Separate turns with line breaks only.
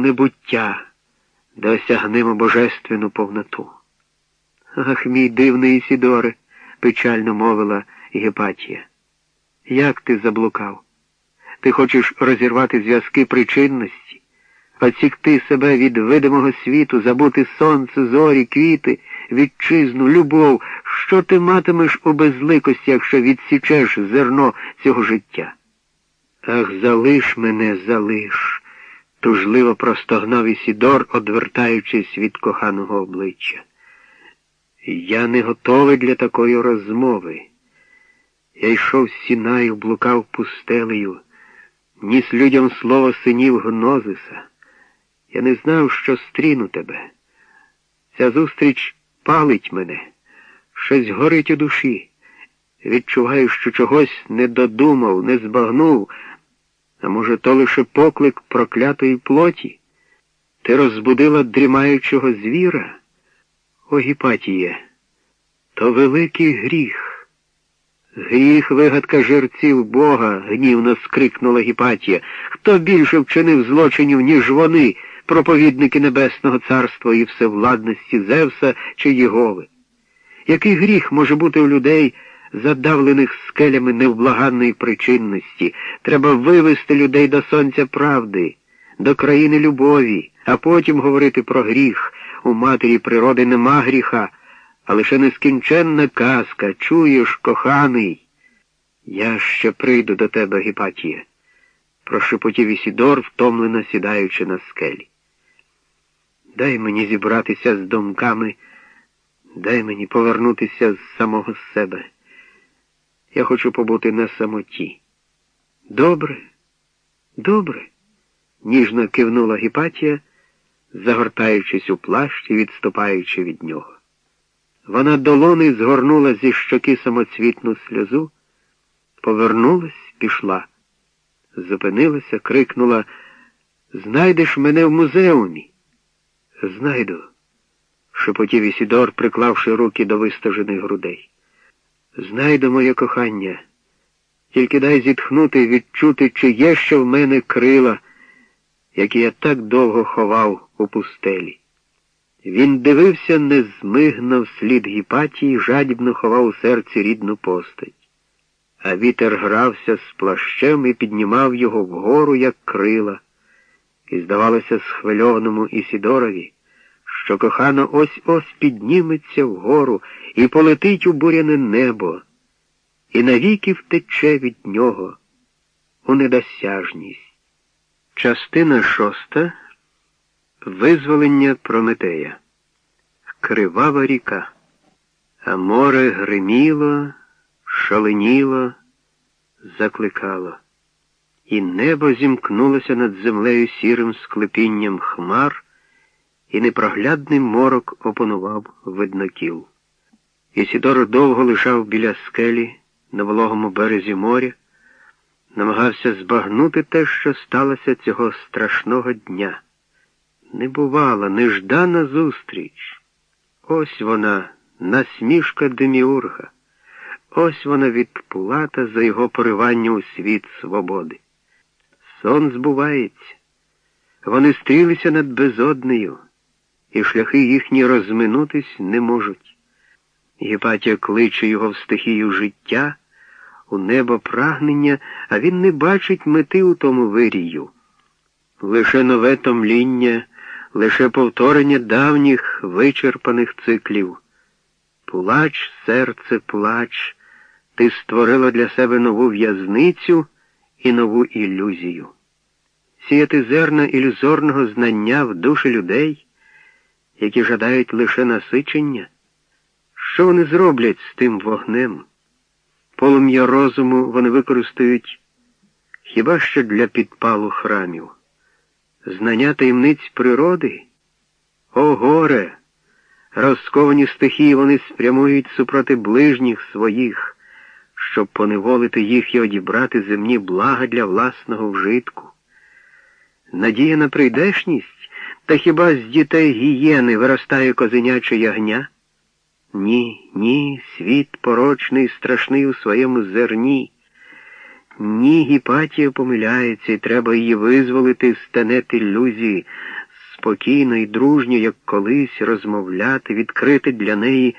небуття, де осягнемо божественну повноту. Ах, мій дивний Ісідоре, печально мовила Гепатія. Як ти заблукав? Ти хочеш розірвати зв'язки причинності, оцікти себе від видимого світу, забути сонце, зорі, квіти, вітчизну, любов, що ти матимеш у безликості, якщо відсічеш зерно цього життя? Ах, залиш мене, залиш, тужливо простогнав Ісідор, одвертаючись від коханого обличчя. Я не готовий для такої розмови. Я йшов сінаю, блукав пустелею, ніс людям слово синів Гнозиса. Я не знав, що стріну тебе. Ця зустріч палить мене, щось горить у душі. Відчуваю, що чогось не додумав, не збагнув, а може, то лише поклик проклятої плоті. Ти розбудила дрімаючого звіра. О, Гіпатіє, то великий гріх. Гріх вигадка жерців Бога, гнівно скрикнула Гіпатія. Хто більше вчинив злочинів, ніж вони, проповідники Небесного Царства і всевладності Зевса чи Єгови? Який гріх може бути у людей, задавлених скелями невблаганної причинності? Треба вивести людей до сонця правди, до країни любові, а потім говорити про гріх. У матері природи нема гріха, а лише нескінченна казка. Чуєш, коханий? Я ще прийду до тебе, Гіпатія, прошепотів Ісідор, втомлено сідаючи на скелі. Дай мені зібратися з думками, дай мені повернутися з самого себе. Я хочу побути на самоті. Добре, добре, ніжно кивнула Гіпатія загортаючись у плащ і відступаючи від нього. Вона долони згорнула зі щоки самоцвітну сльозу, повернулась, пішла, зупинилася, крикнула Знайдеш мене в музеумі. Знайду, шепотів Ісідор, приклавши руки до вистажених грудей. Знайду моє кохання, тільки дай зітхнути, відчути, чи є ще в мене крила які я так довго ховав у пустелі. Він дивився незмигно вслід гіпатії, жадібно ховав у серці рідну постать. А вітер грався з плащем і піднімав його вгору, як крила, і, здавалося, схвильованому Ісідорові, що кохано ось ось підніметься вгору і полетить у буряне небо, і навіки втече від нього у недосяжність. Частина шоста. Визволення Прометея. Кривава ріка. А море гриміло, шаленіло, закликало. І небо зімкнулося над землею сірим склепінням хмар, і непроглядний морок опанував виднокіл. Ісідор довго лежав біля скелі на вологому березі моря намагався збагнути те, що сталося цього страшного дня. Не бувала неждана зустріч. Ось вона, насмішка Деміурга. Ось вона відплата за його поривання у світ свободи. Сон збувається. Вони стрілися над безоднею, і шляхи їхні розминутись не можуть. Гіпатія кличе його в стихію життя у небо прагнення, а він не бачить мети у тому вирію. Лише нове томління, лише повторення давніх вичерпаних циклів. Плач, серце, плач, ти створила для себе нову в'язницю і нову ілюзію. Сіяти зерна ілюзорного знання в душі людей, які жадають лише насичення. Що вони зроблять з тим вогнем? Полум'я розуму вони використають хіба що для підпалу храмів. Знання таємниць природи? О, горе! Розковані стихії вони спрямують супроти ближніх своїх, щоб поневолити їх і одібрати земні блага для власного вжитку. Надія на прийдешність, та хіба з дітей гієни виростає козеняче ягня? Ні, ні, світ порочний, страшний у своєму зерні. Ні, Гіпатія помиляється, і треба її визволити з тенет спокійно і дружньо, як колись, розмовляти, відкрити для неї